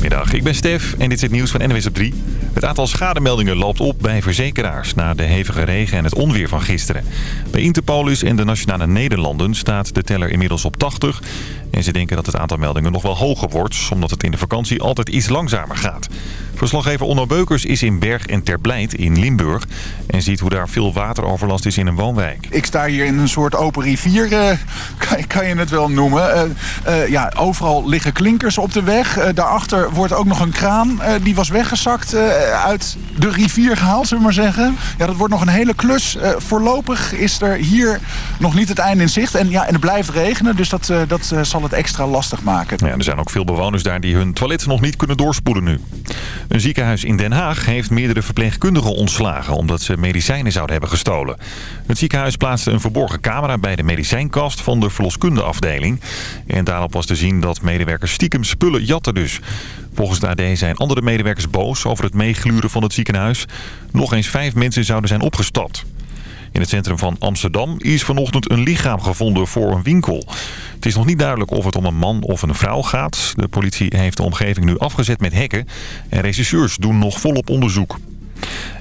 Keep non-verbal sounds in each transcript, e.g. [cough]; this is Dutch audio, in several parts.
Goedemiddag, ik ben Stef en dit is het nieuws van NWS op 3. Het aantal schademeldingen loopt op bij verzekeraars na de hevige regen en het onweer van gisteren. Bij Interpolis en de Nationale Nederlanden staat de teller inmiddels op 80. En ze denken dat het aantal meldingen nog wel hoger wordt, omdat het in de vakantie altijd iets langzamer gaat. Verslaggever Onno Beukers is in Berg en Terbleit in Limburg en ziet hoe daar veel wateroverlast is in een woonwijk. Ik sta hier in een soort open rivier, uh, [laughs] kan, kan, je het wel noemen. Uh, uh, ja, overal liggen klinkers op de weg. daarachter wordt ook nog een kraan, die was weggezakt, uit de rivier gehaald, zullen we maar zeggen. Ja, dat wordt nog een hele klus. voorlopig is er hier nog niet het einde in zicht. En, ja, en het blijft regenen, dus dat, dat zal het extra lastig maken. Ja, er zijn ook veel bewoners daar die hun toilet nog niet kunnen doorspoelen nu. Een ziekenhuis in Den Haag heeft meerdere verpleegkundigen ontslagen... omdat ze medicijnen zouden hebben gestolen. Het ziekenhuis plaatste een verborgen camera bij de medicijnkast van de verloskundeafdeling. En daarop was te zien dat medewerkers stiekem spullen jatten dus. Volgens de AD zijn andere medewerkers boos over het meegluren van het ziekenhuis. Nog eens vijf mensen zouden zijn opgestapt. In het centrum van Amsterdam is vanochtend een lichaam gevonden voor een winkel. Het is nog niet duidelijk of het om een man of een vrouw gaat. De politie heeft de omgeving nu afgezet met hekken. En regisseurs doen nog volop onderzoek.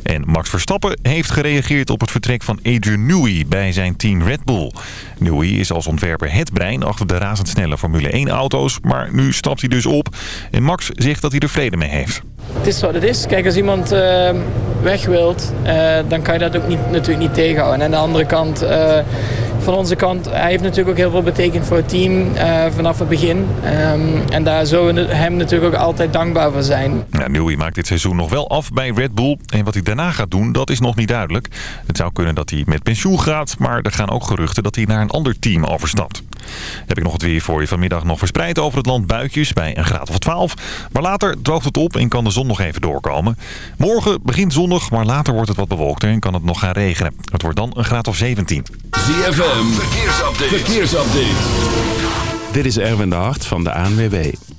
En Max Verstappen heeft gereageerd op het vertrek van Adrian Newey bij zijn team Red Bull. Newey is als ontwerper het brein achter de razendsnelle Formule 1-auto's, maar nu stapt hij dus op. En Max zegt dat hij er vrede mee heeft. Het is wat het is. Kijk, als iemand uh, weg wilt, uh, dan kan je dat ook niet, natuurlijk niet tegenhouden. En aan de andere kant... Uh, van onze kant, hij heeft natuurlijk ook heel veel betekend voor het team uh, vanaf het begin. Um, en daar zullen we hem natuurlijk ook altijd dankbaar voor zijn. Ja, Newey maakt dit seizoen nog wel af bij Red Bull. En wat hij daarna gaat doen, dat is nog niet duidelijk. Het zou kunnen dat hij met pensioen gaat, maar er gaan ook geruchten dat hij naar een ander team overstapt. Heb ik nog het weer voor je vanmiddag nog verspreid over het land buitjes bij een graad of 12. Maar later droogt het op en kan de zon nog even doorkomen. Morgen begint zonnig, maar later wordt het wat bewolkter en kan het nog gaan regenen. Het wordt dan een graad of 17. ZFM, verkeersupdate. verkeersupdate. Dit is Erwin de Hart van de ANWB.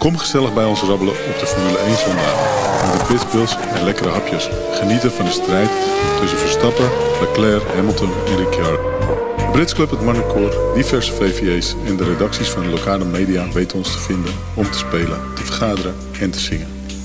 Kom gezellig bij ons rabbelen op de Formule 1 zondag. Met de en lekkere hapjes. Genieten van de strijd tussen Verstappen, Leclerc, Hamilton en Ricciardo. Brits Club, het Marnecoor, diverse VVA's en de redacties van de lokale media weten ons te vinden om te spelen, te vergaderen en te zingen.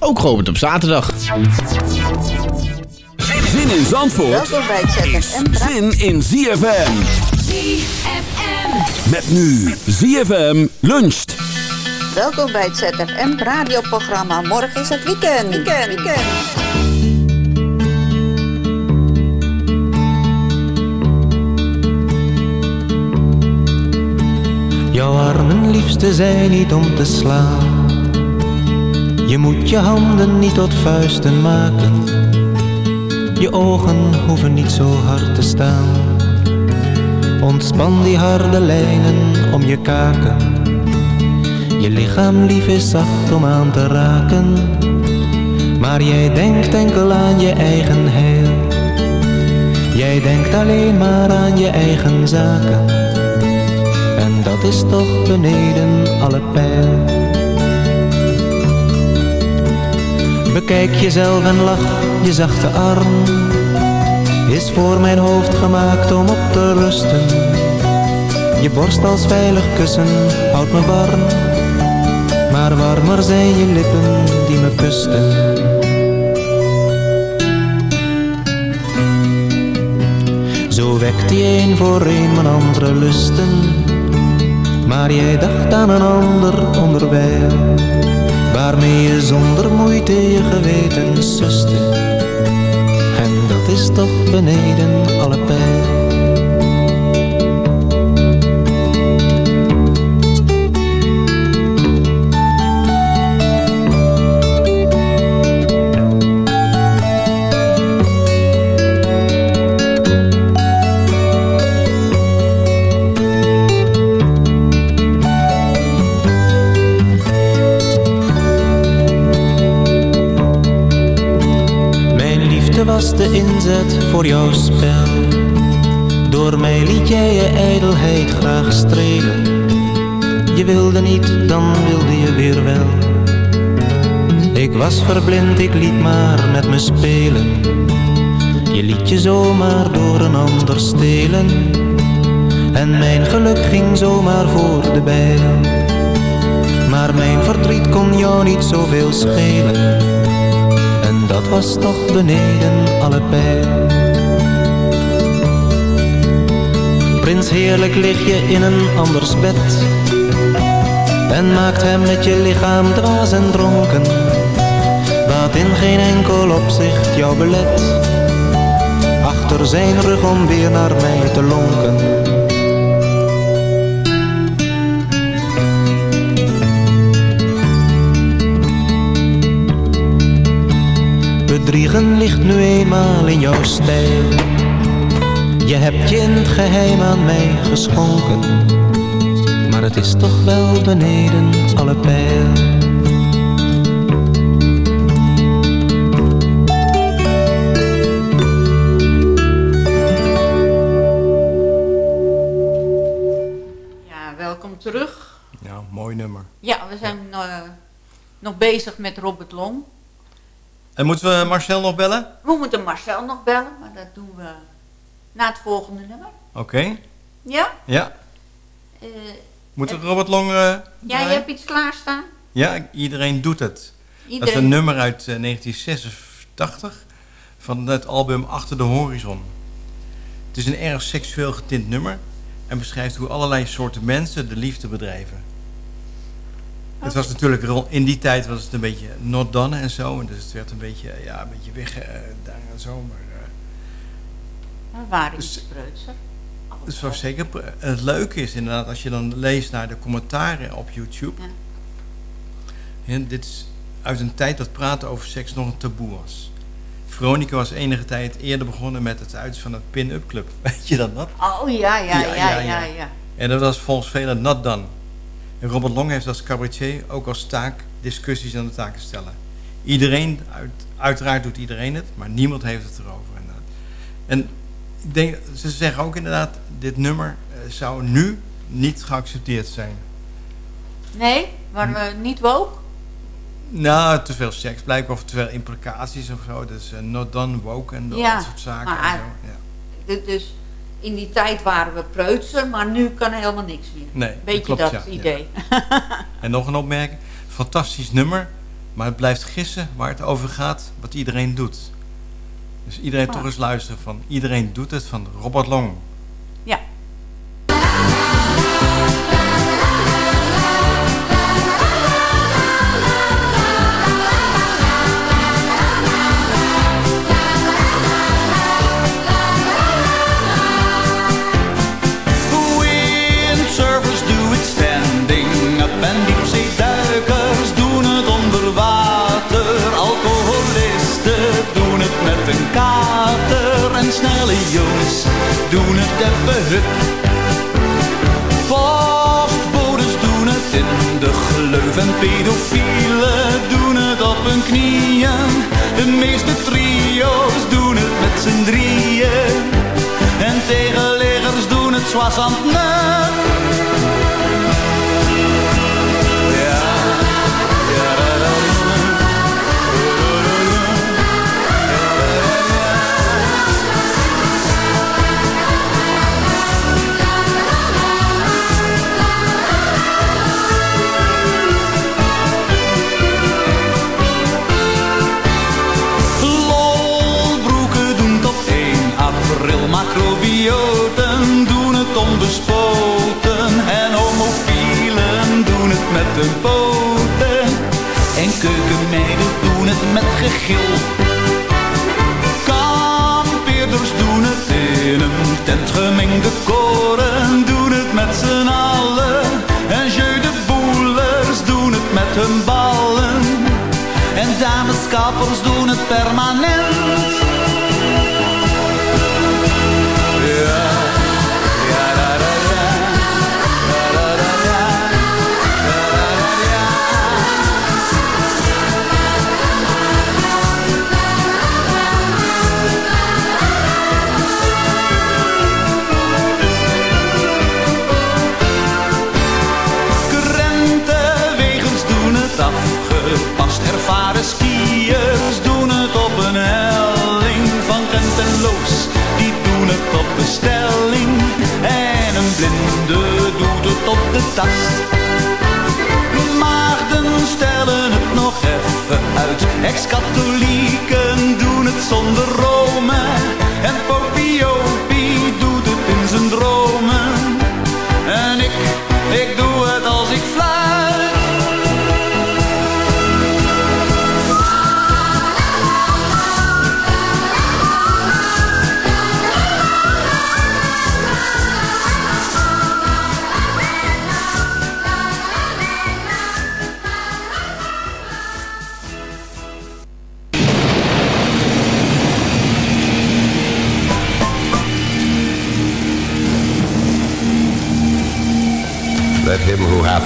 ook geopend op zaterdag. Zin in Zandvoort is zin in ZFM. ZFM. Met nu ZFM luncht. Welkom bij het ZFM radioprogramma. Morgen is het weekend. Weekend, weekend. Jouw armen liefste zijn niet om te slaan. Je moet je handen niet tot vuisten maken. Je ogen hoeven niet zo hard te staan. Ontspan die harde lijnen om je kaken. Je lichaam lief is zacht om aan te raken. Maar jij denkt enkel aan je eigen heil. Jij denkt alleen maar aan je eigen zaken dat is toch beneden alle pijl. Bekijk jezelf en lach, je zachte arm is voor mijn hoofd gemaakt om op te rusten. Je borst als veilig kussen houdt me warm, maar warmer zijn je lippen die me kusten. Zo wekt die een voor een mijn andere lusten maar jij dacht aan een ander onderwijl Waarmee je zonder moeite je geweten suste En dat is toch beneden alle pijl was verblind, ik liet maar met me spelen. Je liet je zomaar door een ander stelen. En mijn geluk ging zomaar voor de bijl. Maar mijn verdriet kon jou niet zoveel schelen. En dat was toch beneden alle pijl. Prins heerlijk lig je in een anders bed. En maakt hem met je lichaam dwaas en dronken. Wat in geen enkel opzicht jou belet. Achter zijn rug om weer naar mij te lonken. Bedriegen ligt nu eenmaal in jouw stijl. Je hebt je in het geheim aan mij geschonken. Maar het is toch wel beneden alle pijl. Eh, nog bezig met Robert Long. En moeten we Marcel nog bellen? We moeten Marcel nog bellen, maar dat doen we na het volgende nummer. Oké. Ja? Ja. Eh, Moeten we Robert Long eh, ja, je hebt iets klaarstaan? Ja, iedereen doet het. Dat is een nummer uit eh, 1986 van het album Achter de Horizon. Het is een erg seksueel getint nummer en beschrijft hoe allerlei soorten mensen de liefde bedrijven. Het was natuurlijk in die tijd was het een beetje not done en zo, en dus het werd een beetje ja, een beetje weg eh, daar en zo, maar eh, We waren iets preutser. Het was zeker. Het leuke is inderdaad, als je dan leest naar de commentaren op YouTube. En dit is uit een tijd dat praten over seks nog een taboe was. Veronica was enige tijd eerder begonnen met het uit van het pin-up club. [laughs] Weet je dat? Oh ja, ja, ja, ja, ja. ja, En dat was volgens velen not done. En Robert Long heeft als cabaretier ook als taak discussies aan de taken stellen. Iedereen, uit, uiteraard doet iedereen het, maar niemand heeft het erover. Inderdaad. En ik denk, ze zeggen ook inderdaad, dit nummer eh, zou nu niet geaccepteerd zijn. Nee, waren we niet woke? Nou, te veel seks blijkbaar, of te veel implicaties of zo. Dus eh, not done, woke en dat Ja, soort zaken. maar- en zo. Ja. Du- Dus in die tijd waren we preutser, maar nu kan helemaal niks meer. Nee, Beetje klopt, dat ja, ja. idee. En nog een opmerking. Fantastisch nummer, maar het blijft gissen waar het over gaat, wat iedereen doet. Dus iedereen Ah. toch eens luisteren van Iedereen doet het van Robert Long. Snelle jongens doen het even hup. Postbodes doen het in de gleuf en pedofielen doen het op hun knieën. De meeste trio's doen het met z'n drieën. En tegenleggers doen het zoals aan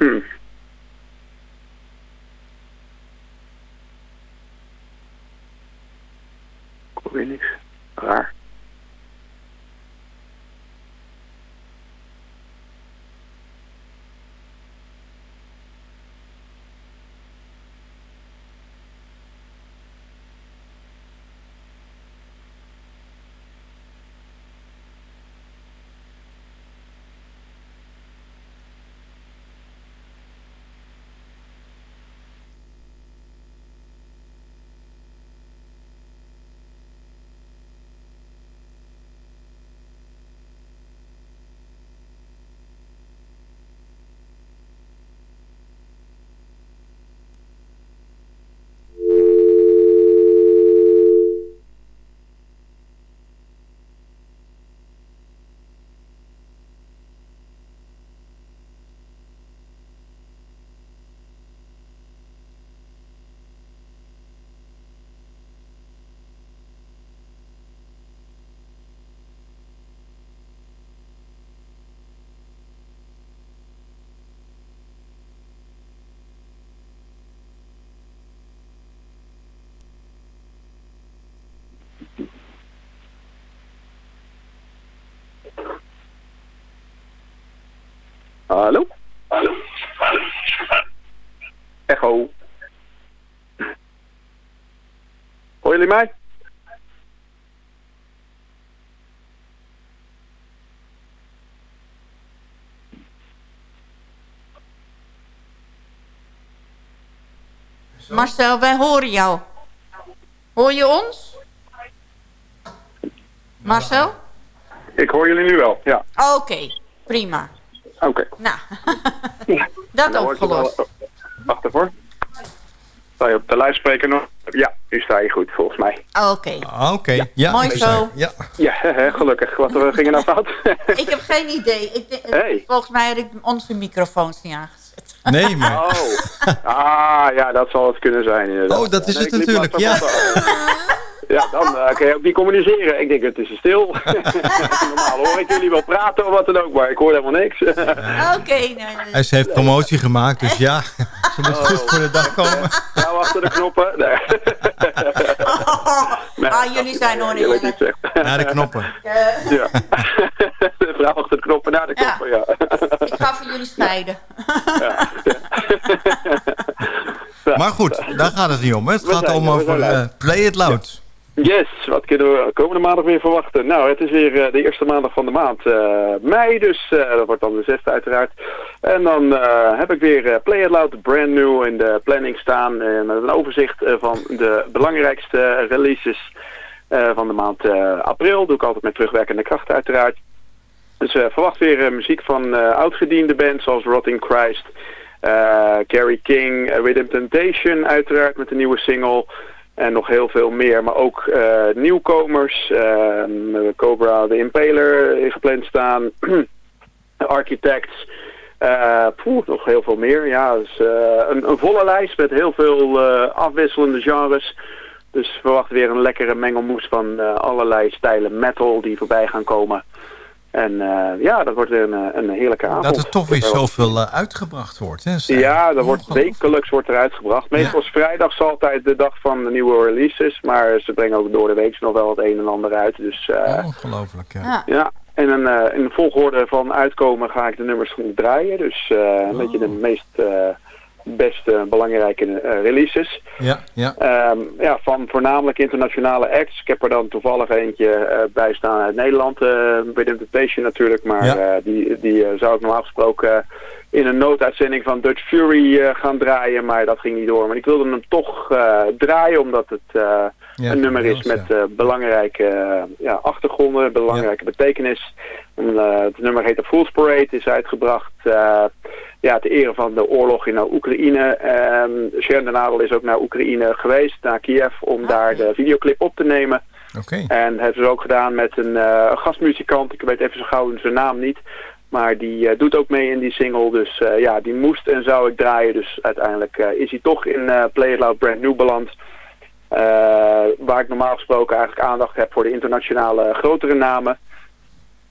Hmm. Ik weer niks. Hallo? Hallo? Echo. Hoor jullie mij? Marcel, wij horen jou. Hoor je ons? Marcel? Ik hoor jullie nu wel, ja. Oké, prima. Oké. Nou, [laughs] dat Nou, opgelost. Wacht even. Sta je op de luidspreker nog? Ja, nu sta je goed volgens mij. Oké. Ah, Oké, ja. Mooi zo. Ja. Ja, gelukkig. Wat we gingen nou fout? Ik heb geen idee. Ik, Hey. Volgens mij had ik onze microfoons niet aangezet. Nee, maar... Oh. Ah, ja, dat zal het kunnen zijn inderdaad. Oh, dat is het natuurlijk, ja. Ja, dan eh, kun je ook niet communiceren. Ik denk, het is stil. [laughs] Normaal hoor ik jullie wel praten of wat dan ook, maar ik hoor helemaal niks. Oké, nee, nee. Hij ze heeft promotie gemaakt, dus ja. [laughs] Ze moet goed voor de dag komen. Nou, achter de knoppen. Nee. Nee. [laughs] Ah, jullie zijn zeg. Naar de knoppen. Ja. De vrouw achter de knoppen, naar de knoppen, ja. Ik ga voor jullie scheiden. Maar goed, daar gaat het niet om. hè. Het We gaat zijn om er, over er. eh, Play It Loud. Yes, wat kunnen we komende maandag weer verwachten? Nou, het is weer eh, de eerste maandag van de maand eh, mei, dus eh, dat wordt dan de zesde uiteraard. En dan heb ik weer Play It Loud brand new in de planning staan eh, met een overzicht van de belangrijkste releases van de maand april. Doe ik altijd met terugwerkende kracht uiteraard. Dus verwacht weer muziek van oudgediende bands zoals Rotting Christ, Carrie King, Rhythm Temptation uiteraard met een nieuwe single. En nog heel veel meer, maar ook eh, nieuwkomers. eh, Cobra the Impaler eh, gepland staan. [clears throat] Architects. poeh, nog heel veel meer. Ja, dus, een, een volle lijst met heel veel afwisselende genres. Dus verwacht weer een lekkere mengelmoes van allerlei stijlen metal die voorbij gaan komen. En eh, ja, dat wordt weer een, eh, een heerlijke avond. Dat er toch weer zoveel eh, uitgebracht wordt. Hè, ja, er wordt wekelijks wordt er uitgebracht. Meestal is vrijdag is altijd de dag van de nieuwe releases. Maar ze brengen ook door de week nog wel het een en ander uit. Dus eh, Ongelooflijk, ja. Ja. ja, en een, eh, in de volgorde van uitkomen ga ik de nummers gewoon draaien. Dus eh, een beetje de meest eh, beste belangrijke eh, releases. Ja, ja. Ehm, ja, van voornamelijk internationale acts. Ik heb er dan toevallig eentje eh, bij staan uit Nederland. eh bij Temptation natuurlijk. Maar Ja. eh, die, die eh, zou ik normaal gesproken eh, in een nooduitzending van Dutch Fury eh, gaan draaien. Maar dat ging niet door. Maar ik wilde hem toch eh, draaien omdat het eh, Ja, een nummer is met eh, belangrijke eh, ja, achtergronden, belangrijke betekenis. En, eh, het nummer heet The Fool's Parade, is uitgebracht eh, ja, ter ere van de oorlog in Oekraïne. Um, Sharon de Nadel is ook naar Oekraïne geweest, naar Kiev, om daar de videoclip op te nemen. Oké. En hebben ze ook gedaan met een eh, gastmuzikant, ik weet even zo gauw zijn naam niet. Maar die eh, doet ook mee in die single, dus eh, ja, die moest en zou ik draaien. Dus uiteindelijk is hij toch in Play It Loud Brand New beland. Waar ik normaal gesproken eigenlijk aandacht heb voor de internationale grotere namen.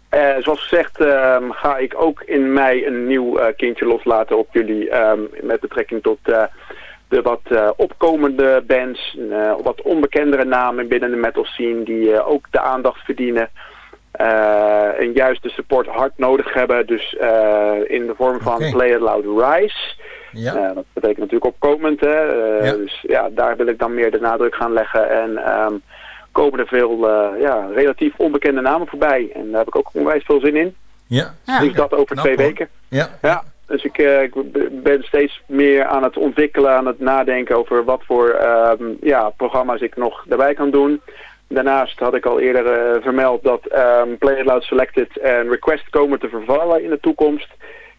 Eh, zoals gezegd ehm, ga ik ook in mei een nieuw eh, kindje loslaten op jullie ehm, met betrekking tot eh, de wat opkomende bands, wat onbekendere namen binnen de metal scene die ook de aandacht verdienen. en juist de support hard nodig hebben. Dus in de vorm van. Play It Loud Rise. Ja. Dat betekent natuurlijk opkomend. Hè? Ja. Dus ja, daar wil ik dan meer de nadruk gaan leggen. En ehm, komen er veel eh, ja, relatief onbekende namen voorbij. En daar heb ik ook onwijs veel zin in. Ja. Dus dat over twee weken. Ja. Ja, dus ik, eh, ik ben steeds meer aan het ontwikkelen, aan het nadenken over wat voor ehm, ja, programma's ik nog daarbij kan doen. Daarnaast had ik al eerder eh, vermeld dat Play It Loud Selected en Request komen te vervallen in de toekomst.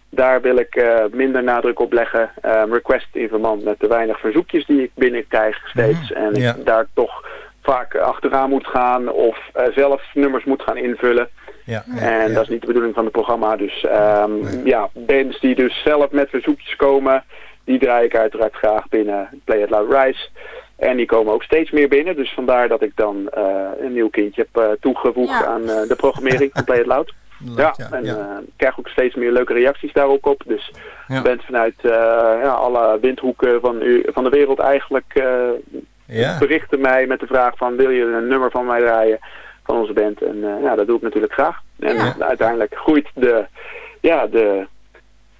Daar wil ik minder nadruk op leggen. Ehm, request in verband met de weinig verzoekjes die ik binnenkrijg steeds. En Ja. ik daar toch vaak achteraan moet gaan of eh, zelf nummers moet gaan invullen. Ja. En dat is niet de bedoeling van het programma. Dus ehm, ja, bands die dus zelf met verzoekjes komen, die draai ik uiteraard graag binnen Play It Loud Rise. En die komen ook steeds meer binnen. Dus vandaar dat ik dan eh, een nieuw kindje heb eh, toegevoegd Ja. aan eh, de programmering van Play It Loud. ja, ja, en ja. eh, ik krijg ook steeds meer leuke reacties daarop op. Dus Ja. bands vanuit eh, ja, alle windhoeken van, u, van de wereld eigenlijk eh, Ja. berichten mij met de vraag van wil je een nummer van mij draaien van onze band. En eh, ja, dat doe ik natuurlijk graag. En Ja. uiteindelijk groeit de, ja, de,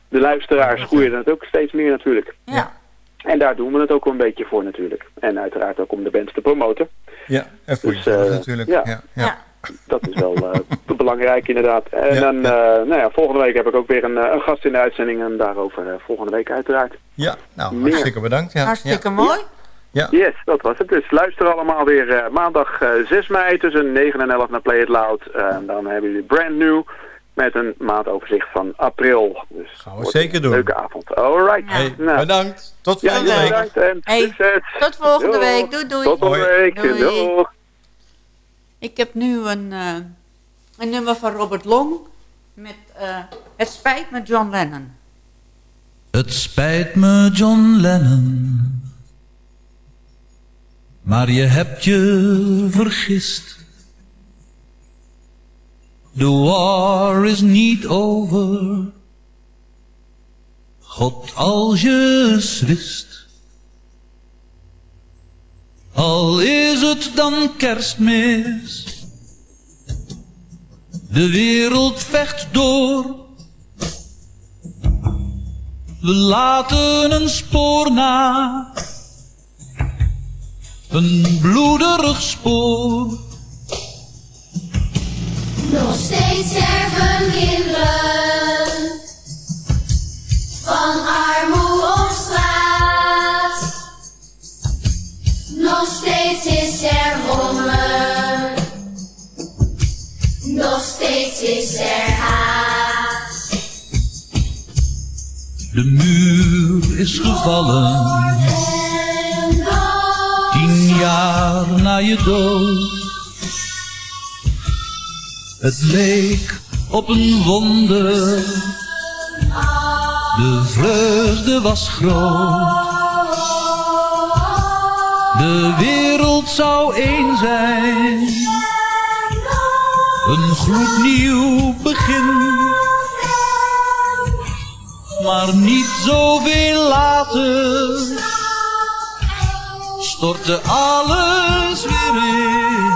de luisteraars groeien het ook steeds meer natuurlijk. Ja. En daar doen we het ook wel een beetje voor natuurlijk. En uiteraard ook om de bands te promoten. Ja, en voor Dus, jezelf eh, natuurlijk. ja. Ja. Ja. Ja. Dat is wel eh, [laughs] belangrijk inderdaad. En Ja, dan, ja. eh, nou ja, volgende week heb ik ook weer een, een gast in de uitzending. En daarover volgende week uiteraard. Ja, nou, Meer. hartstikke bedankt. Ja. Hartstikke Ja. mooi. Ja. Yes, dat was het. Dus luister allemaal weer eh, maandag eh, 6 mei tussen 9 en 11 naar Play It Loud. Eh, dan hebben jullie Brand New met een maandoverzicht van april. Dus Gaan we zeker doen. Leuke avond. Alright. Hey, Nou, bedankt. Tot ja, volgende week. bedankt en Hey, tot volgende Doeg. week. Doei, doei. Tot volgende week. Doei. Doeg. Ik heb nu een, eh, een nummer van Robert Long met eh, Het spijt me John Lennon. Het spijt me, John Lennon. Maar je hebt je vergist. The war is niet over. God, als je wist. Al is het dan kerstmis. De wereld vecht door. We laten een spoor na. Een bloederig spoor. Nog steeds sterven kinderen van armoede op straat. Nog steeds is er honger. Nog steeds is er haat. De muur is gevallen. Jaar na je dood. Het leek op een wonder. De vreugde was groot. De wereld zou één zijn. Een gloednieuw begin. Maar niet zoveel later stortte alles weer in.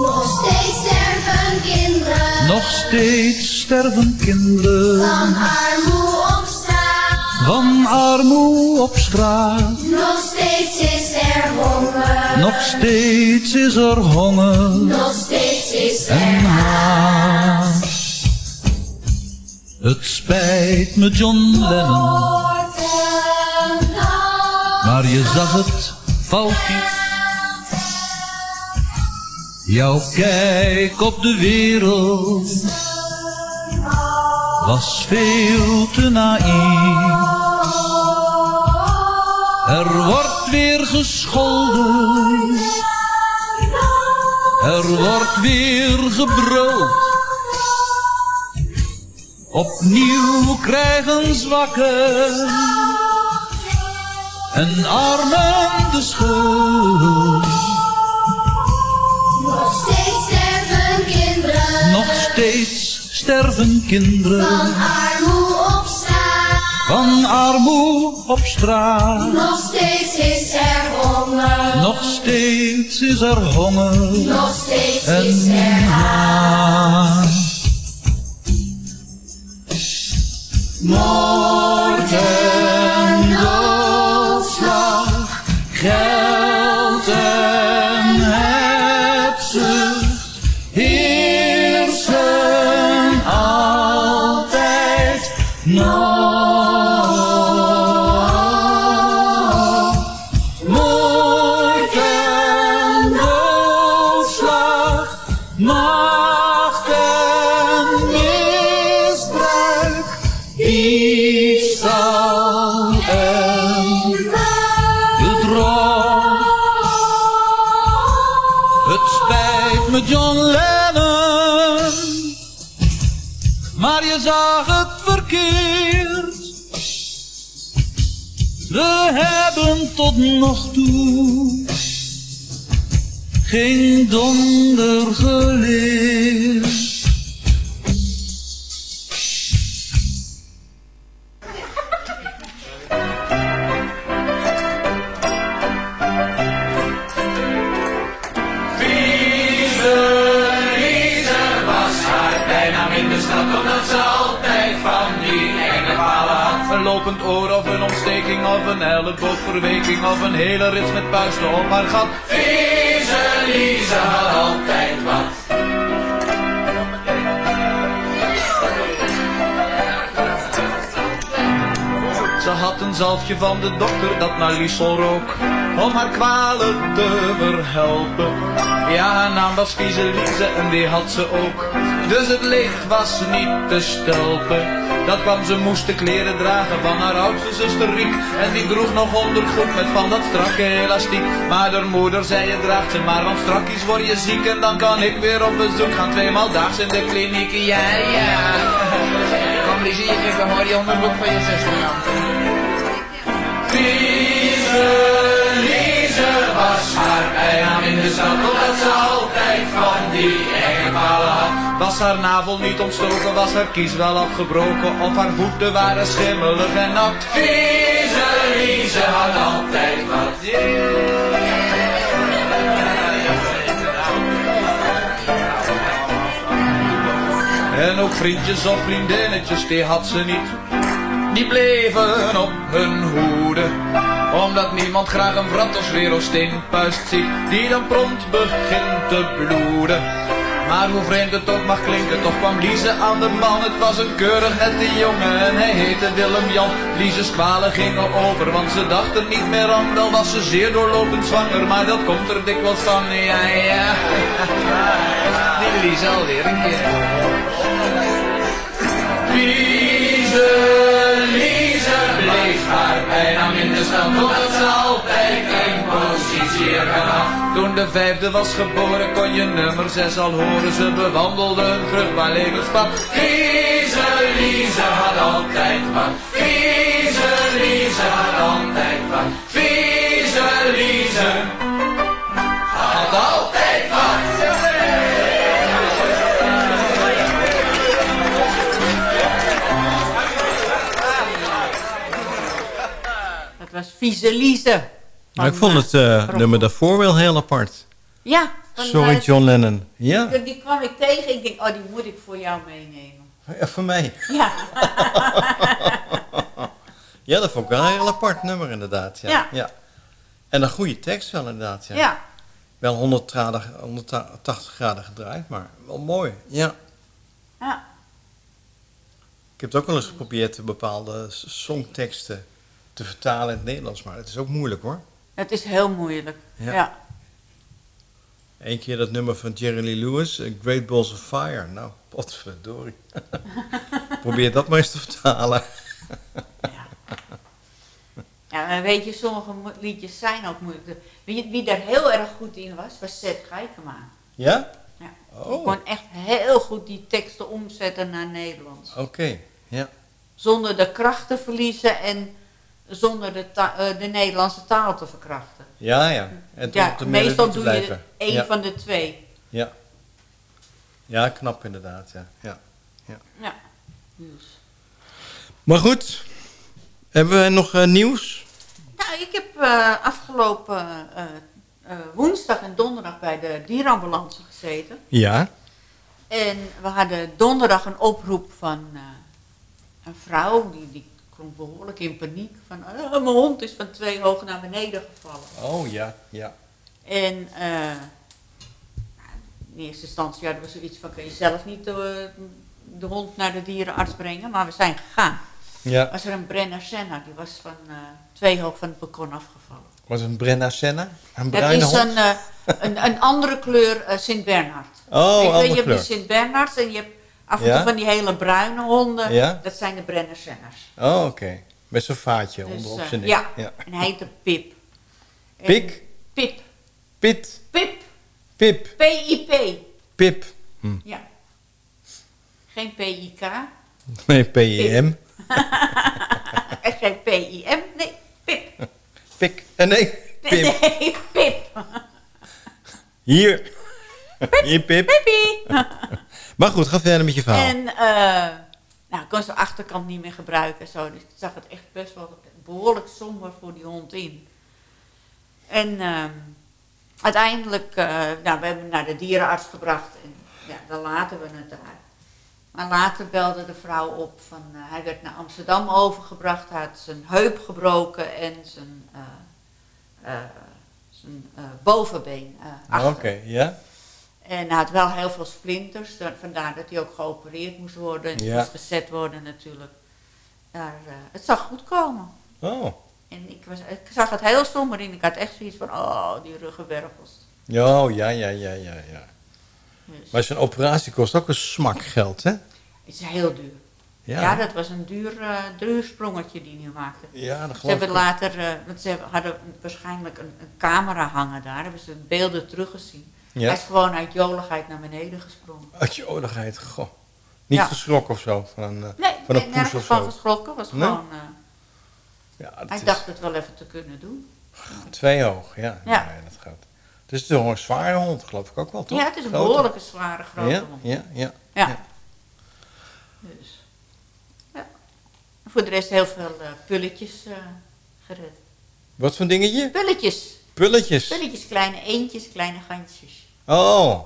Nog steeds sterven kinderen Nog steeds sterven kinderen van armoede op straat. van armoede op straat. Nog steeds is er honger. Nog steeds is er honger Nog steeds is er en haat. Het spijt me John Lennon. Maar je zag het foutief. Jouw kijk op de wereld was veel te naïef. Er wordt weer gescholden, er wordt weer gebruld. Opnieuw krijgen zwakken en armen de schuld. Nog steeds sterven kinderen Nog steeds sterven kinderen van armoede op straat. van armoede op straat. Nog steeds is er honger. Nog steeds is er honger Nog steeds is er haat. Moord en doodslag, geld en hebzucht heersen altijd nog. Moord en doodslag, nog toe geen donder geleerd. Of een elleboogverweking of een hele rits met puisten op haar gat. Vieze Lize had altijd wat. Ze had een zalfje van de dokter dat naar Liesel rook Om haar kwalen te verhelpen Ja, haar naam was Vieze Lize en die had ze ook dus het licht was niet te stulpen. Dat kwam ze moest de kleren dragen van haar oudste zuster Riek. En die droeg nog ondergoed met van dat strakke elastiek. Maar haar moeder zei je draagt ze maar, want strakjes word je ziek. En dan kan ik weer op bezoek gaan, tweemaal daags in de kliniek. Ja, ja. Kom Liesje, je krijgt een mooi onderbroek van je zuster. Lize, haar bijnaam in de stad, omdat ze altijd van die enge had. Was haar navel niet ontstoken, was haar kies wel afgebroken, of haar voeten waren schimmelig en nat. Lize, Lize had altijd wat. En ook vriendjes of vriendinnetjes, die had ze niet. Die bleven op hun hoede. Omdat niemand graag een brand als wereldsteenpuist ziet. Die dan prompt begint te bloeden. Maar hoe vreemd het ook mag klinken, toch kwam Lize aan de man. Het was een keurig nette jongen en hij heette Willem-Jan. Lize's kwalen gingen over, want ze dachten niet meer aan. Wel was ze zeer doorlopend zwanger, maar dat komt er dikwijls van. Ja, ja. [laughs] Die Lize alweer een keer. Lize bijnaam in de stad, omdat ze altijd in positie ervan Toen de vijfde was geboren, kon je nummer zes al horen. Ze bewandelde een vruchtbaar levenspad. Lize had altijd wat. Lize had altijd wat. Lize, was Vieze Lize. Ik vond het eh, nummer daarvoor wel heel apart. Ja. van, Sorry eh, John Lennon. Ja, Die, die kwam ik tegen. Ik denk, oh, die moet ik voor jou meenemen. ja voor mij. Ja. [laughs] Ja, dat vond ik wel een heel apart nummer inderdaad. Ja. Ja. En een goede tekst wel inderdaad. Ja. Ja. Wel 100 graden, 180 graden gedraaid, maar wel mooi. Ja. Ja. Ik heb het ook wel eens geprobeerd bepaalde songteksten te vertalen in het Nederlands, maar het is ook moeilijk hoor. Het is heel moeilijk. Ja. Ja. Eén keer dat nummer van Jerry Lee Lewis, eh, Great Balls of Fire. Nou, potverdorie. [laughs] Probeer dat maar eens te vertalen. Ja, maar weet je, sommige liedjes zijn ook moeilijk. Wie, wie daar heel erg goed in was, was Seth Geikema. Ja? Ja. Oh. Die kon echt heel goed die teksten omzetten naar Nederlands. Oké, ja. Zonder de kracht te verliezen en zonder de, eh, de Nederlandse taal te verkrachten. Ja, ja. En ja, meestal doe je één Ja. van de twee. Ja. Ja, knap inderdaad, ja. ja. ja. Ja. Dus. Maar goed, hebben we nog eh, nieuws? Nou, ik heb eh, afgelopen woensdag en donderdag bij de dierenambulance gezeten. Ja. En we hadden donderdag een oproep van een vrouw, die, die klonk behoorlijk in paniek. Van, "Ah, mijn hond is van twee hoog naar beneden gevallen. Oh ja, ja. En eh, in eerste instantie hadden we zoiets van, kun je zelf niet de, de hond naar de dierenarts brengen? Maar we zijn gegaan. Ja. Was er een Brenner Senna, die was van eh, twee hoog van het balkon afgevallen. Was een Brenna Senna? Een Dat bruine is hond? een, eh, een, een andere kleur eh, Sint-Bernard. Oh, andere je hebt kleur. de Sint-Bernards en je hebt af en Ja? toe van die hele bruine honden. Ja? Dat zijn de Brenner Senners. Oh, oké. Met zo'n vaatje Dus, onderop eh, zijn nek. ja. ja. en hij heette Pip. En- Pik? Pip. Pit? Pip. Pip? P-I-P. Pip? Hm. Ja. Geen P-I-K. Nee, P-I-M. En geen P-I-M. Nee, Pip. Pik. Eh, nee, Pip. [laughs] Nee, Pip. Hier. Pip. Pippie. [laughs] Maar goed, ga verder met je verhaal. En eh nou, ik kon zijn achterkant niet meer gebruiken en zo. Dus ik zag het echt best wel behoorlijk somber voor die hond in. En ehm, uiteindelijk, eh, nou, we hebben hem naar de dierenarts gebracht. En ja, dan laten we het daar. Maar later belde de vrouw op van, eh, hij werd naar Amsterdam overgebracht. Hij had zijn heup gebroken en zijn, eh, eh, zijn bovenbeen eh, Oké, achter. ja. En hij had wel heel veel splinters, da- vandaar dat hij ook geopereerd moest worden. En Ja. moest gezet worden natuurlijk. Eh, het zag goed komen. Oh. En ik, was, ik zag het heel somber in. Ik had echt zoiets van, oh, die ruggenwervels. Ja, oh, ja, ja, ja, ja, ja. Maar zo'n operatie kost ook een smak geld, hè? Het is heel duur. Ja. Ja, dat was een duur, eh, duur sprongetje die nu maakte. Ja, dat Ze hebben ik. later, eh, want ze hadden waarschijnlijk een, een camera hangen daar. Hebben ze beelden teruggezien. Ja. Hij is gewoon uit joligheid naar beneden gesprongen. Uit je oorlijkheid, goh. Niet Ja. geschrokken of zo? Van een, eh, Nee, van nee een poes of zo? geschrokken. Was Nee? gewoon, eh, Ja, hij is dacht het wel even te kunnen doen. twee hoog, ja. Ja. Nee, dat gaat. Het is toch een zware hond, geloof ik ook wel, toch? Ja, het is een Grote. behoorlijke zware grote ja, hond. Ja, ja. Ja. Dus, ja. Voor de rest heel veel eh, pulletjes eh, gered. Wat voor dingetje? Pulletjes. Pulletjes. Pulletjes, kleine eendjes, kleine gantjes. Oh.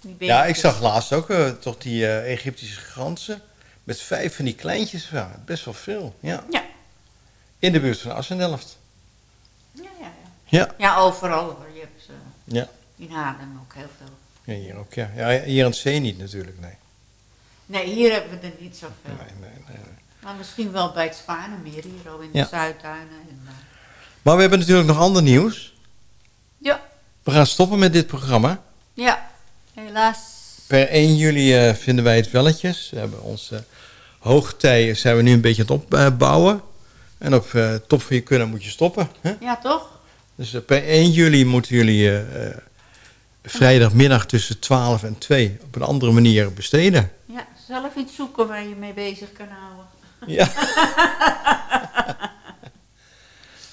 Die Ja, ik zag laatst ook eh, toch die eh, Egyptische ganzen. Met vijf van die kleintjes. Ja, best wel veel. Ja. Ja. In de buurt van Assendelft. Ja, ja, ja. Ja. Ja, overal hoor. Je hebt ze Ja. in Haarlem ook heel veel. Ja, hier ook, ja. ja. Hier aan het zee niet natuurlijk, nee. Nee, hier hebben we er niet zoveel. Nee, nee, nee. Maar misschien wel bij het Zwanenmeer, hier al in de. Zuidduinen. En, eh, Maar we hebben natuurlijk nog ander nieuws. Ja. We gaan stoppen met dit programma. ja, helaas. Per 1 juli eh, vinden wij het welletjes. We hebben onze hoogtij zijn we nu een beetje aan het opbouwen. En op eh, top van je kunnen moet je stoppen. Hè? Ja, toch? Dus eh, per 1 juli moeten jullie vrijdagmiddag tussen 12 en 2 op een andere manier besteden. Ja, zelf iets zoeken waar je mee bezig kan houden. Ja. [laughs]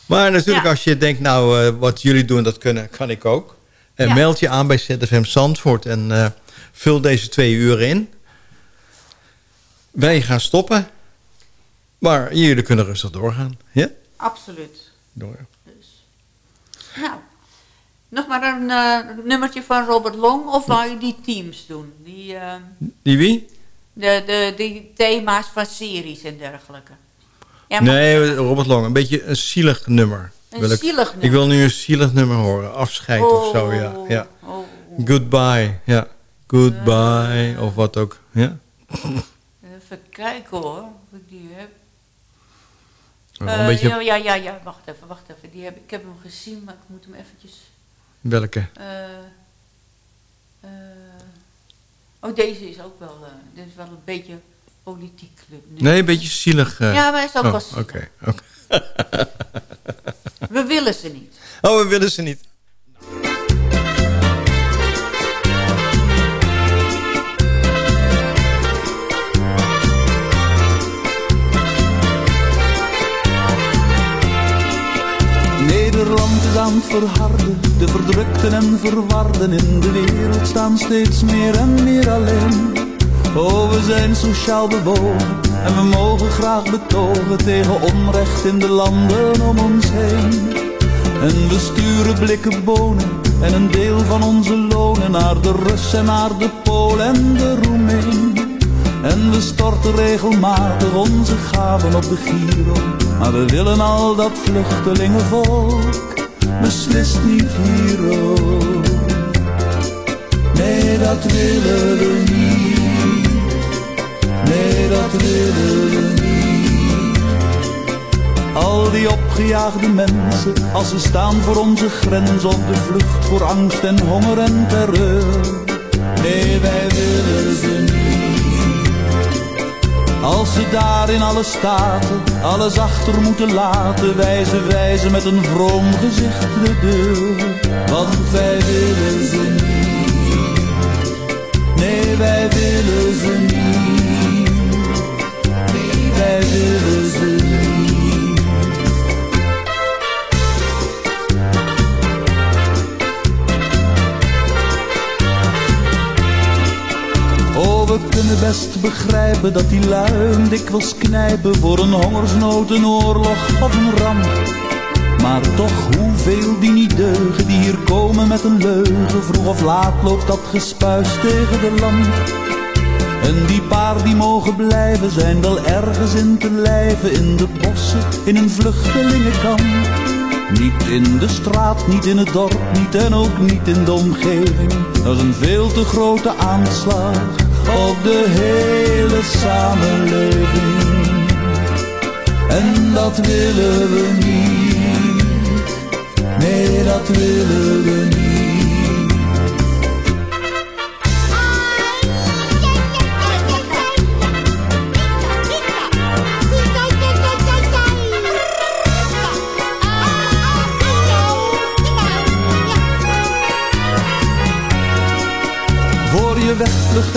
Maar natuurlijk Ja. als je denkt, nou eh, wat jullie doen, dat kunnen, kan ik ook. En Ja. meld je aan bij ZFM Zandvoort en eh, vul deze twee uur in. Wij gaan stoppen. Maar jullie kunnen rustig doorgaan. Ja? Absoluut. Door. Nou, nog maar een eh, nummertje van Robert Long of wou je die teams doen? Die, eh, Die wie? de, de, die thema's van series en dergelijke. Ja, maar- nee, Robert Long. Een beetje een zielig nummer. Een Wil ik, zielig Ik nummer? wil nu een zielig nummer horen. Afscheid of zo, ja. Oh, ja. Goodbye, ja. Goodbye, of wat ook. Ja. [laughs] Even kijken hoor, of ik die heb. Wel een Eh, beetje- ja, ja, ja, ja, wacht even, wacht even. Die heb, ik heb hem gezien, maar ik moet hem eventjes... Welke? eh, eh, oh, deze is ook wel, dit is wel een beetje politiek. nu. Nee, een beetje zielig. eh. Ja, maar is ook oh, wel oké. We willen ze niet. Oh, we willen ze niet. Nederland is aan het verharden, de verdrukten en verwarden in de wereld staan steeds meer en meer alleen. Oh, we zijn sociaal bewogen en we mogen graag betogen tegen onrecht in de landen om ons heen. En we sturen blikken bonen en een deel van onze lonen naar de Rus en naar de Pool en de Roemeen. En we storten regelmatig onze gaven op de Giro. Maar we willen al dat vluchtelingenvolk beslist niet hier. oh. Nee, dat willen we niet. Nee, dat willen we niet. Al die opgejaagde mensen, als ze staan voor onze grens op de vlucht voor angst en honger en terreur. Nee, wij willen ze niet. Als ze daar in alle staten alles achter moeten laten, wijzen wijzen met een vroom gezicht de deur. Want wij willen ze niet. Nee, wij willen ze niet. Best begrijpen dat die luim dikwijls knijpen voor een hongersnood, een oorlog of een ramp. Maar toch, hoeveel die niet deugen, die hier komen met een leugen. Vroeg of laat loopt dat gespuis tegen de lamp. En die paar die mogen blijven, zijn wel ergens in te lijven. In de bossen, in een vluchtelingenkamp. Niet in de straat, niet in het dorp, niet en ook niet in de omgeving. Dat is een veel te grote aanslag op de hele samenleving. En dat willen we niet. Nee, dat willen we niet.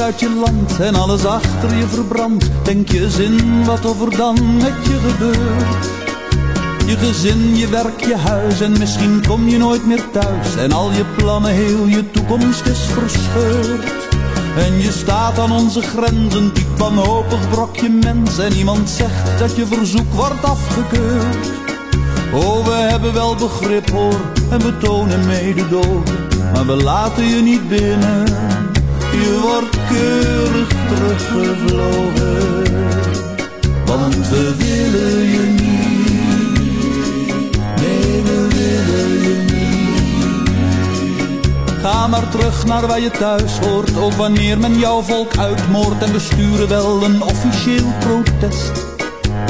Uit je land en alles achter je verbrandt. Denk je zin wat of er dan met je gebeurt. Je gezin, je werk, je huis en misschien kom je nooit meer thuis. En al je plannen, heel je toekomst is verscheurd. En je staat aan onze grenzen, diep wanhopig brokje mens. En iemand zegt dat je verzoek wordt afgekeurd. Oh, we hebben wel begrip hoor, en we tonen mededogen. Maar we laten je niet binnen, je wordt keurig teruggevlogen. Want we willen je niet, nee we willen je niet. Ga maar terug naar waar je thuis hoort, ook wanneer men jouw volk uitmoordt. En we sturen wel een officieel protest,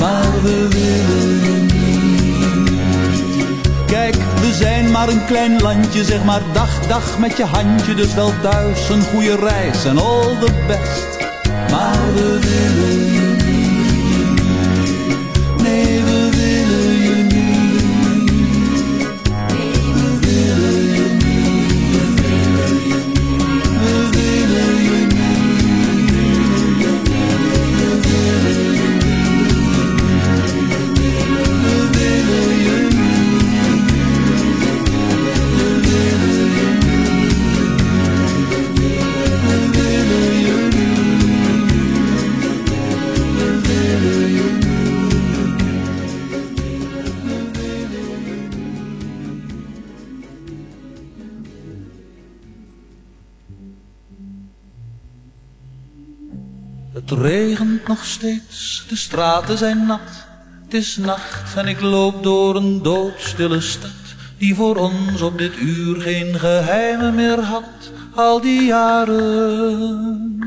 maar we willen je niet. Kijk, we zijn maar een klein landje, zeg maar dag, dag met je handje. Dus wel thuis, een goede reis en all the best. Maar we willen regent nog steeds, de straten zijn nat. Het is nacht en ik loop door een doodstille stad. Die voor ons op dit uur geen geheimen meer had, al die jaren.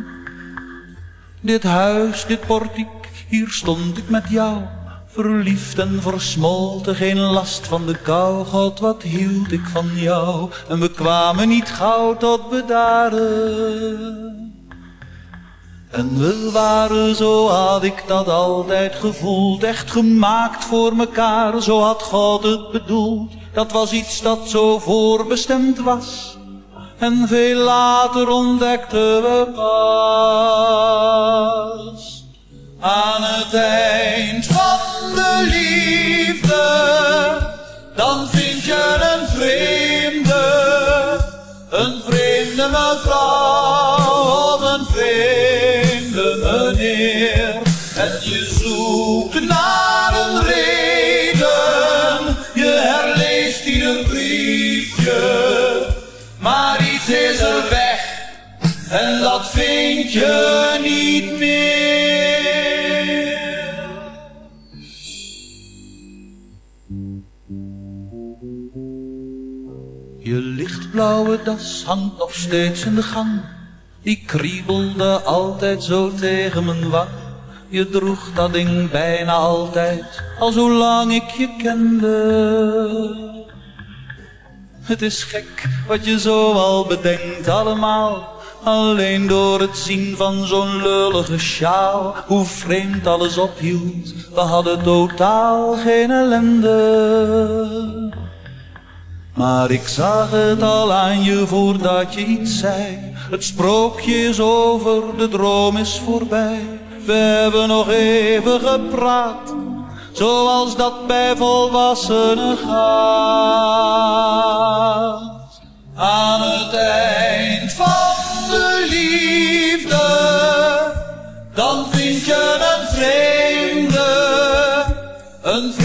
Dit huis, dit portiek, hier stond ik met jou. Verliefd en versmolten, geen last van de kou. God, wat hield ik van jou. En we kwamen niet gauw tot bedaren. En we waren, zo had ik dat altijd gevoeld, echt gemaakt voor mekaar, zo had God het bedoeld. Dat was iets dat zo voorbestemd was. En veel later ontdekten we pas. Aan het eind van de liefde, dan je niet meer. Je lichtblauwe das hangt nog steeds in de gang. Die kriebelde altijd zo tegen mijn wang. Je droeg dat ding bijna altijd, al zolang ik je kende. Het is gek wat je zo al bedenkt allemaal. Alleen door het zien van zo'n lullige sjaal. Hoe vreemd alles ophield. We hadden totaal geen ellende. Maar ik zag het al aan je voordat je iets zei. Het sprookje is over, de droom is voorbij. We hebben nog even gepraat, zoals dat bij volwassenen gaat. Aan het eind van de liefde, dan vind je een vreemde, een vreemde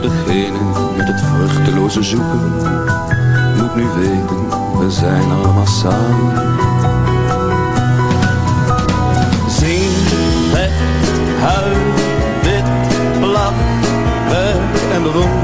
Degene met het vruchteloze zoeken. Moet nu weten, we zijn allemaal samen. Zing, weg, huil, wit, lach, werk en bewonder.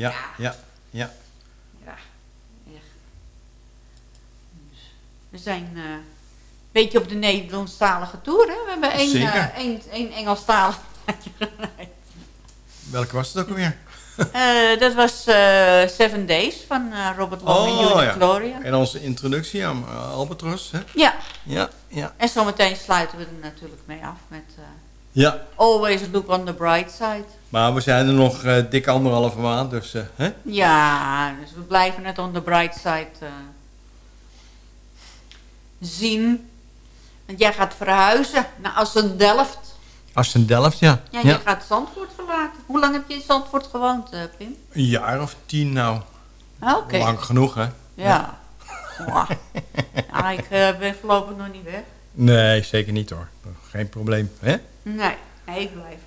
Ja, ja, ja. Ja, echt. Dus we zijn eh, een beetje op de Nederlandstalige tour. Hè? We hebben één, eh, één, één Engelstalig. Welke was het ook alweer? [laughs] Eh, dat was Seven Days van Robert Long en Oh, ja. Gloria. En onze introductie aan Albatros, hè? Ja. Ja, ja. En zometeen sluiten we er natuurlijk mee af met Ja, Always Look on the Bright Side. maar we zijn er nog eh dik anderhalve maand, dus... eh, hè? Ja, dus we blijven het on the bright side eh, zien. Want jij gaat verhuizen naar Assendelft. Assen Delft, ja. Ja, jij gaat Zandvoort verlaten. Hoe lang heb je in Zandvoort gewoond, Pim? Een jaar of tien nou. Ah, Oké. Lang genoeg, hè? Ja. Mwah. ja, ik ben voorlopig nog niet weg. Nee, zeker niet hoor. Geen probleem, hè? Nee, nee, ik blijf.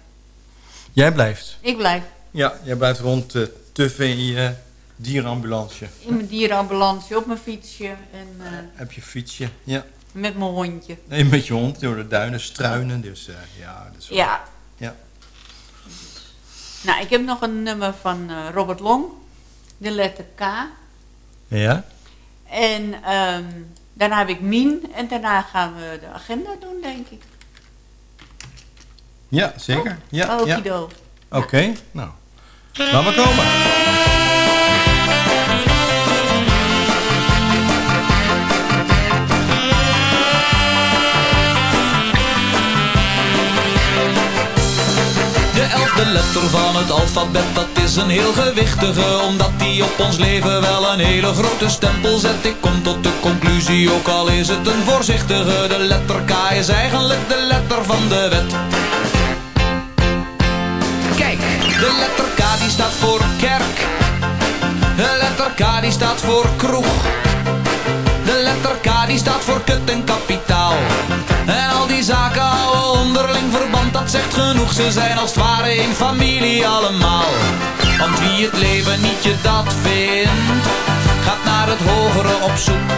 Jij blijft. Ik blijf. Ja, jij blijft rond uh, tuffen in je dierenambulance. In mijn dierenambulance, op mijn fietsje en eh, Heb je fietsje? Ja. met mijn hondje. Nee, met je hond door de duinen struinen. Dus eh, ja, dat is wel... Ja. Ja. Nou, ik heb nog een nummer van eh, Robert Long. de letter K. Ja? En ehm, daarna heb ik Mien en daarna gaan we de agenda doen, denk ik. Ja, zeker. Ja, ja. Okido. Oké, nou. Laat maar komen. De elfde letter van het alfabet, dat is een heel gewichtige Omdat die op ons leven wel een hele grote stempel zet Ik kom tot de conclusie, ook al is het een voorzichtige De letter K is eigenlijk de letter van de wet de letter K die staat voor kerk. De letter K die staat voor kroeg. De letter K die staat voor kut en kapitaal. En al die zaken houden onderling verband. Dat zegt genoeg, ze zijn als het ware één familie allemaal. Want wie het leven niet je dat vindt Gaat naar het hogere op zoek.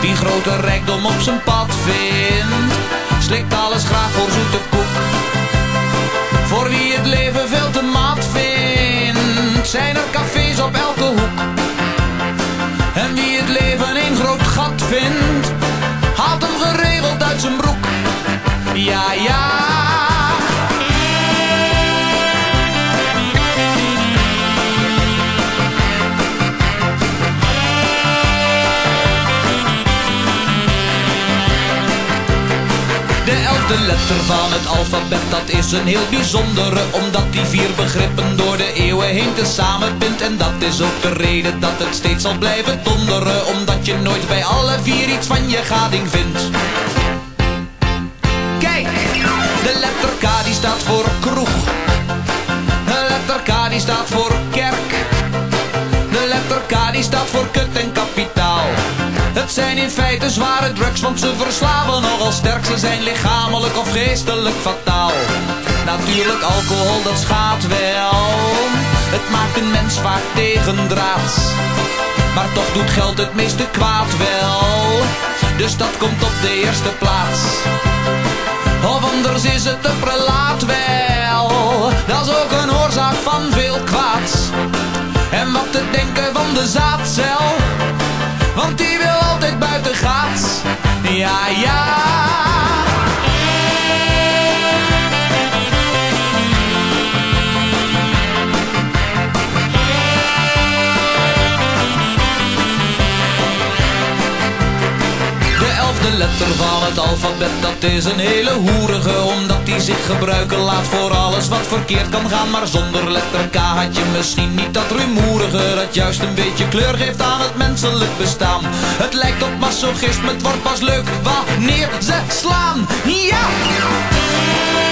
Wie grote rijkdom op zijn pad vindt Slikt alles graag voor zoete koek voor wie het leven veel te maat vindt, zijn er cafés op elke hoek. En wie het leven een groot gat vindt, haalt hem geregeld uit zijn broek. Ja, ja. De letter van het alfabet, dat is een heel bijzondere Omdat die vier begrippen door de eeuwen heen te samenbindt En dat is ook de reden dat het steeds zal blijven donderen Omdat je nooit bij alle vier iets van je gading vindt. Kijk, de letter K die staat voor kroeg. De letter K die staat voor kerk. De letter K die staat voor kut en het zijn in feite zware drugs, want ze verslaven nogal sterk. Ze zijn lichamelijk of geestelijk fataal. Natuurlijk, alcohol dat schaadt wel. Het maakt een mens vaak tegendraads. Maar toch doet geld het meeste kwaad wel. Dus dat komt op de eerste plaats. Of anders is het de prelaat wel. Dat is ook een oorzaak van veel kwaads. En wat te denken van de zaadcel. Want die wil altijd buiten gaat. Ja, ja. Letter van het alfabet, dat is een hele hoerige Omdat die zich gebruiken laat voor alles wat verkeerd kan gaan. Maar zonder letter K had je misschien niet dat rumoerige Dat juist een beetje kleur geeft aan het menselijk bestaan. Het lijkt op masochisme, het wordt pas leuk wanneer ze slaan. Ja!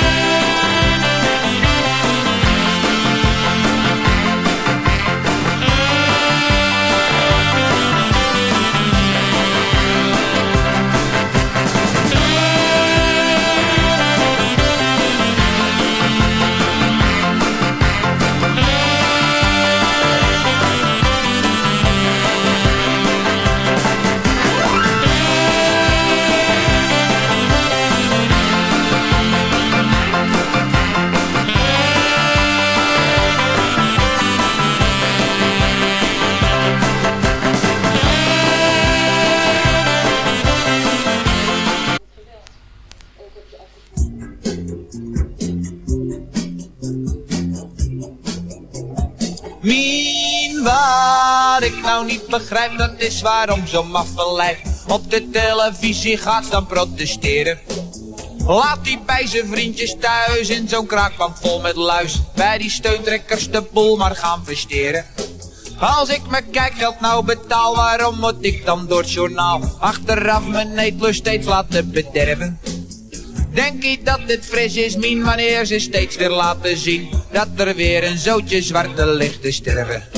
Begrijp, dat is waarom zo'n maffe lijf op de televisie gaat dan protesteren. Laat die bij zijn vriendjes thuis in zo'n kraakbank vol met luis, bij die steuntrekkers de boel maar gaan versteren. Als ik mijn kijkgeld nou betaal, waarom moet ik dan door het journaal achteraf mijn eetlust steeds laten bederven? Denk je dat het fris is, Mien, wanneer ze steeds weer laten zien dat er weer een zootje zwarte lichten sterven?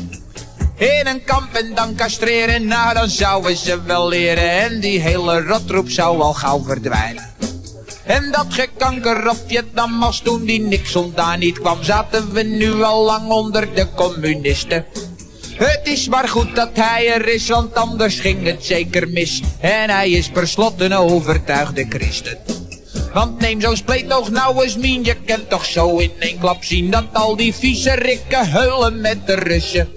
In een kamp en dan castreren. Nou, dan zouden ze wel leren en die hele rotroep zou al gauw verdwijnen. En dat gekanker op Vietnam toen die Nixon daar niet kwam, zaten we nu al lang onder de communisten. Het is maar goed dat hij er is, want anders ging het zeker mis. En hij is per slot een overtuigde christen. Want neem zo'n spleetoog nou eens mien, je kunt toch zo in één klap zien dat al die vieze rikken huilen met de Russen.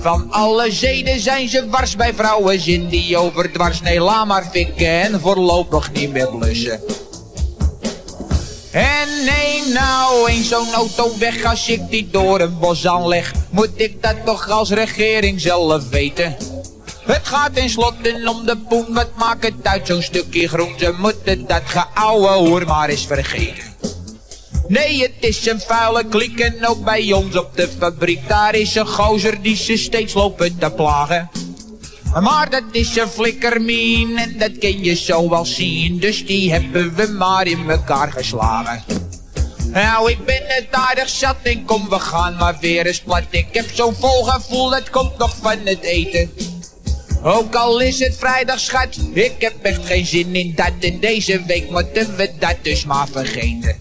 Van alle zeden zijn ze wars bij vrouwen zin die overdwars. Nee, laat maar fikken en voorlopig niet meer blussen. En neem nou eens zo'n auto weg als ik die door een bos aanleg. Moet ik dat toch als regering zelf weten? Het gaat tenslotte om de poen, wat maakt het uit zo'n stukje groen? Ze moeten dat geouwe hoer maar eens vergeten. Nee, het is een vuile kliek en ook bij ons op de fabriek. Daar is een gozer die ze steeds lopen te plagen. Maar dat is een flikkermien en dat kun je zo wel zien. Dus die hebben we maar in elkaar geslagen. Nou, ik ben het aardig zat en kom, we gaan maar weer eens plat. Ik heb zo'n vol gevoel, het komt nog van het eten. Ook al is het vrijdag, schat, ik heb echt geen zin in dat. En deze week moeten we dat dus maar vergeten.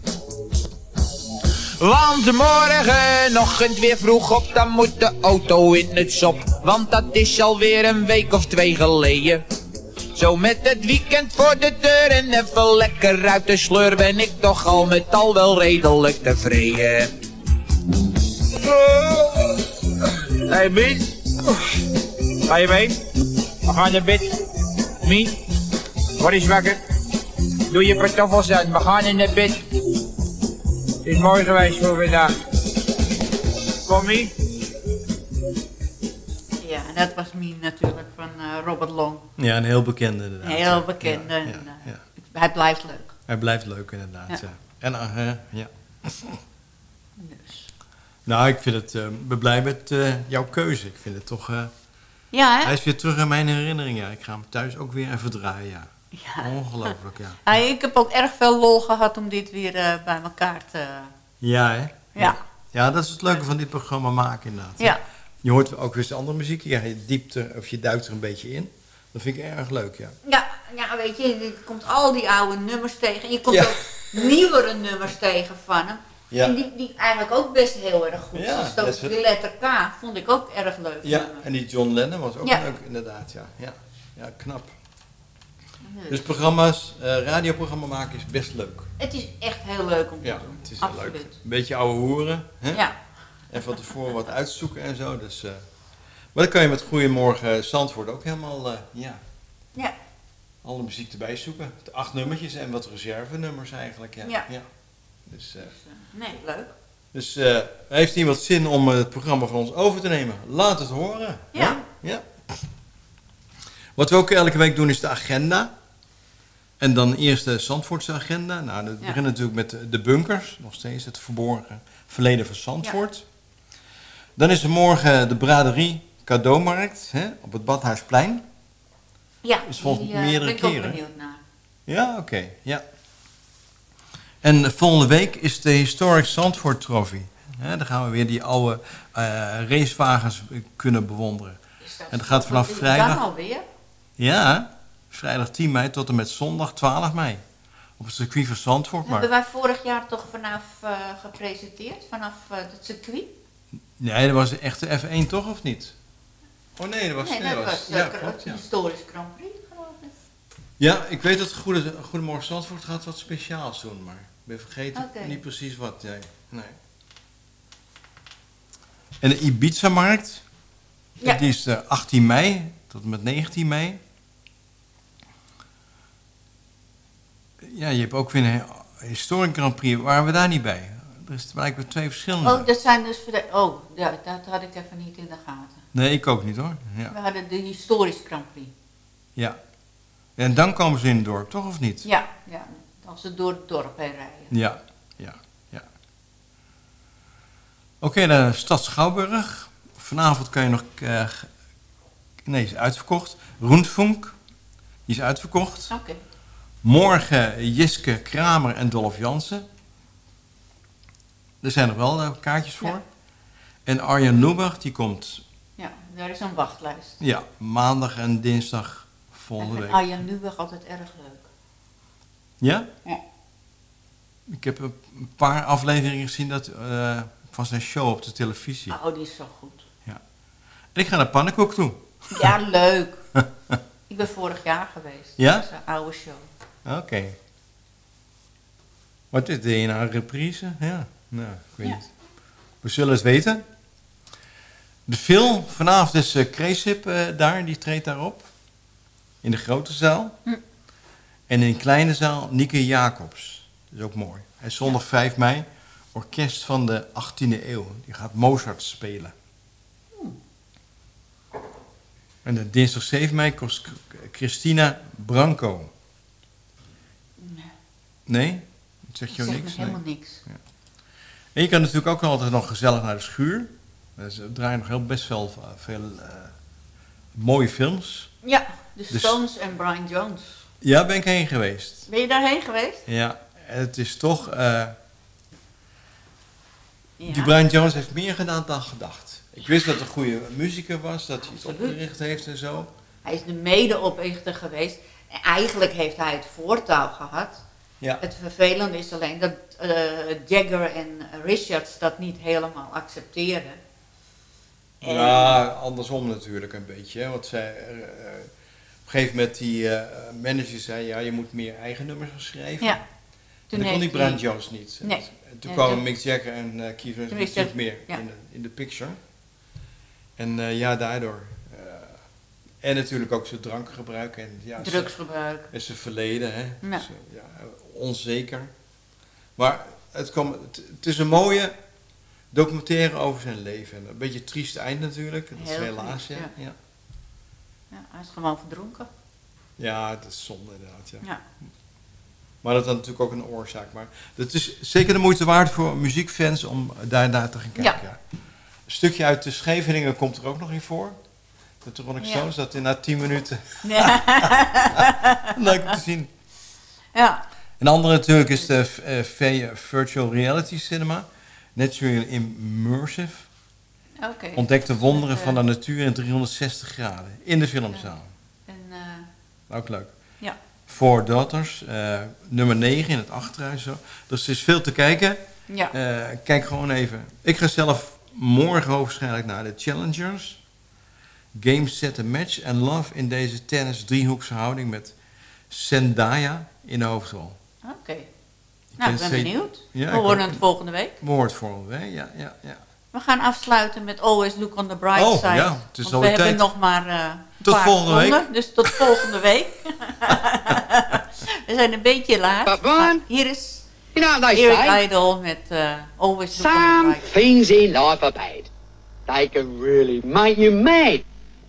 Want morgen ochtend weer vroeg op, dan moet de auto in het sop. Want dat is alweer een week of twee geleden. Zo met het weekend voor de deur en even lekker uit de sleur ben ik toch al met al wel redelijk tevreden. Hey, Miet. Ga je mee? We gaan naar bed. Miet, word eens wakker. Doe je pantoffels aan, we gaan in naar bed. Het is mooi geweest voor vandaag. Kom, Miet. Ja, en dat was Mien natuurlijk van eh, Robert Long. Ja, een heel bekende inderdaad. Een heel bekende. en, eh, Hij blijft leuk. Hij blijft leuk inderdaad, ja. Ja. En, uh, eh, ja. Nou, ik vind het, uh, ben blij met uh, jouw keuze. Ik vind het toch... Uh, ja, hè? Hij is weer terug in mijn herinneringen. Ik ga hem thuis ook weer even draaien, ja. Ja. Ongelooflijk, ja. Ja, [laughs] ik heb ook erg veel lol gehad om dit weer uh, bij elkaar te... Ja, hè? Ja. Ja, dat is het leuke van dit programma maken, inderdaad. Ja. Je hoort ook weer eens andere muziek. Ja, je diept er, of je duikt er een beetje in. Dat vind ik erg leuk, ja. Ja, ja weet je, je komt al die oude nummers tegen. En je komt ook nieuwere nummers tegen van hem. Ja. En die, die eigenlijk ook best heel erg goed. Ja, dus dat letter K vond ik ook erg leuk. Ja, en die John Lennon was ook leuk, inderdaad, ja. Ja, ja knap. Dus Dus programma's, eh radioprogramma maken is best leuk. Het is echt heel leuk om te Ja, doen. het is Absoluut. leuk. Een beetje ouwe hoeren. Hè? Ja. En van tevoren wat uitzoeken en zo. Dus, eh, maar dan kan je met Goedemorgen Zandvoort ook helemaal, eh, ja, Ja. alle muziek erbij zoeken. De acht nummertjes en wat reservenummers eigenlijk. Ja. Ja. Dus, eh, Nee, leuk. dus heeft iemand zin om het programma van ons over te nemen? Laat het horen. Ja. ja. Wat we ook elke week doen is de agenda. En dan eerst de Zandvoortse agenda. Nou, dat Ja. begint natuurlijk met de- bunkers. Nog steeds het verborgen verleden van Zandvoort. Dan is er morgen de braderie cadeaumarkt hè, op het Badhuisplein. Ja, Is volgens die, eh, meerdere ben ik ook keren. benieuwd naar. Ja, oké. ja. En volgende week is de Historic Zandvoort Trophy. Dan gaan we weer die oude eh, racewagens kunnen bewonderen. En dat gaat vanaf vrijdag... Dan alweer? Ja, vrijdag 10 mei tot en met zondag 12 mei. Op het circuit van Zandvoort. Hebben Maar, wij vorig jaar toch vanaf eh, gepresenteerd? Vanaf eh, het circuit? nee, dat was de echte F1 toch, of niet? Oh nee, dat was... nee, nee, dat was, ja, eh, klopt, ja. een historisch Grand Prix, geloof ik. Ja, ik weet dat Goede, Goedemorgen Zandvoort gaat wat speciaals doen, maar ik ben vergeten niet precies wat. Nee. nee. En de Ibiza-markt, Ja. die is eh, 18 mei tot en met 19 mei. Ja, je hebt ook weer een historic Grand Prix. Waren we daar niet bij? Er is blijkbaar twee verschillende. Oh, dat zijn dus... Oh, ja, dat had ik even niet in de gaten. Nee, ik ook niet hoor. Ja. We hadden de historisch Grand Prix. ja. En dan komen ze in het dorp, toch of niet? Ja, ja, als ze door het dorp heen rijden. Ja, ja, ja. Oké, de stad Schouwburg. Vanavond kan je nog... eh, nee, is uitverkocht. Rundfunk, die is uitverkocht. Oké. Morgen Jiske Kramer en Dolph Jansen. Er zijn er wel eh, kaartjes voor. Ja. En Arjen Lubach, die komt Ja, daar is een wachtlijst. Ja, maandag en dinsdag volgende En week. Arjan Lubach altijd erg leuk. Ja? Ja. Ik heb een paar afleveringen gezien dat, eh, van zijn show op de televisie. Oh, die is zo goed. En ik ga naar Pannenkoek toe. Ja, leuk. [laughs] ik ben vorig jaar geweest. Ja? Dat is een oude show. Oké. Wat is? Een reprise? Ja, nou, ik weet Ja. niet. We zullen het weten. De film vanavond is uh, Cresip daar, die treedt daarop. In de grote zaal. Hm. En in de kleine zaal Nieke Jacobs. Dat is ook mooi. Is zondag 5 mei. Orkest van de 18e eeuw. Die gaat Mozart spelen. En de dinsdag 7 mei kost Christina Branco. Nee? Dat jou Zegt me niks? helemaal Nee. niks. Ja. En je kan natuurlijk ook altijd nog gezellig naar de schuur. Er draaien nog heel best wel eh, veel eh, mooie films. Ja, de Dus- Stones en Brian Jones. Ja, ben ik heen geweest. Ben je daarheen geweest? Ja, het is toch... eh, Ja. Die Brian Jones heeft meer gedaan dan gedacht. Ik wist dat het een goede muziker was, dat hij het Absoluut. opgericht heeft en zo. Hij is de medeoprichter geweest. En eigenlijk heeft hij het voortouw gehad. Ja. Het vervelende is alleen dat eh, Jagger en Richards dat niet helemaal accepteerden. En- Ja, andersom natuurlijk een beetje. hè, Want zij, eh, op een gegeven moment die manager zei, ja, je moet meer eigen nummers gaan schrijven. Ja. En Toen dat kon die Brian Jones niet. Nee. En toen En kwamen Mick Jagger en uh, Keith natuurlijk dat- meer ja. in, de, in de picture. En ja, daardoor. en natuurlijk ook zijn drankgebruik en ja, zijn- Drugsgebruik. En zijn verleden, hè. Ja. Ja, onzeker. Maar het, kwam, het, is een mooie documentaire over zijn leven. En een beetje een triest eind natuurlijk. Dat is helaas, ja. ja. ja. Ja, hij is gewoon verdronken. Ja, dat is zonde inderdaad, ja. Ja. Maar dat is natuurlijk ook een oorzaak. Maar het is zeker de moeite waard voor muziekfans om daar naar te gaan kijken. Een stukje uit de Scheveningen komt er ook nog in voor. De Rolling Ja. Stones, dat in na 10 minuten. Ja. [laughs] Leuk om te zien. Ja. Een andere natuurlijk is de eh, V Virtual Reality Cinema. Natural Immersive. Oké. Ontdekt de wonderen eh, van de natuur in 360 graden. In de filmzaal. En, eh, Ook leuk. ja. Four Daughters, eh, nummer 9 in het achterhuis. Zo. Dus er is veel te kijken. Ja. Eh, kijk gewoon even. Ik ga zelf morgen waarschijnlijk naar de Challengers. Game Set a Match en Love in deze tennis driehoekse houding met Zendaya in de hoofdrol. Nou, ik ben benieuwd. Ja, We horen het volgende week. We horen het volgende week, ja, ja, ja. We gaan afsluiten met Always Look on the Bright Oh, Side. ja, het is Want we hebben nog maar eh, een Tot paar volgende week. Dus tot [laughs] volgende week. [laughs] we zijn een beetje laat. maar hier is You know what they Eric say? Idle met eh, Always Look on the Some Bright things in life are bad. They can really make you mad.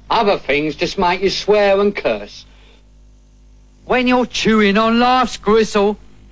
Other things just make you swear and curse. When you're chewing on life's gristle,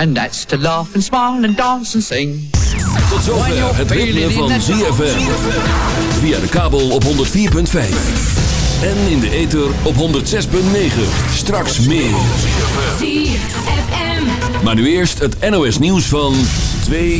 And that's to laugh and smile and dance and sing. Tot zover het ritme van ZFM. Via de kabel op 104.5. En in de ether op 106.9. Straks meer. Maar nu eerst het NOS nieuws van 2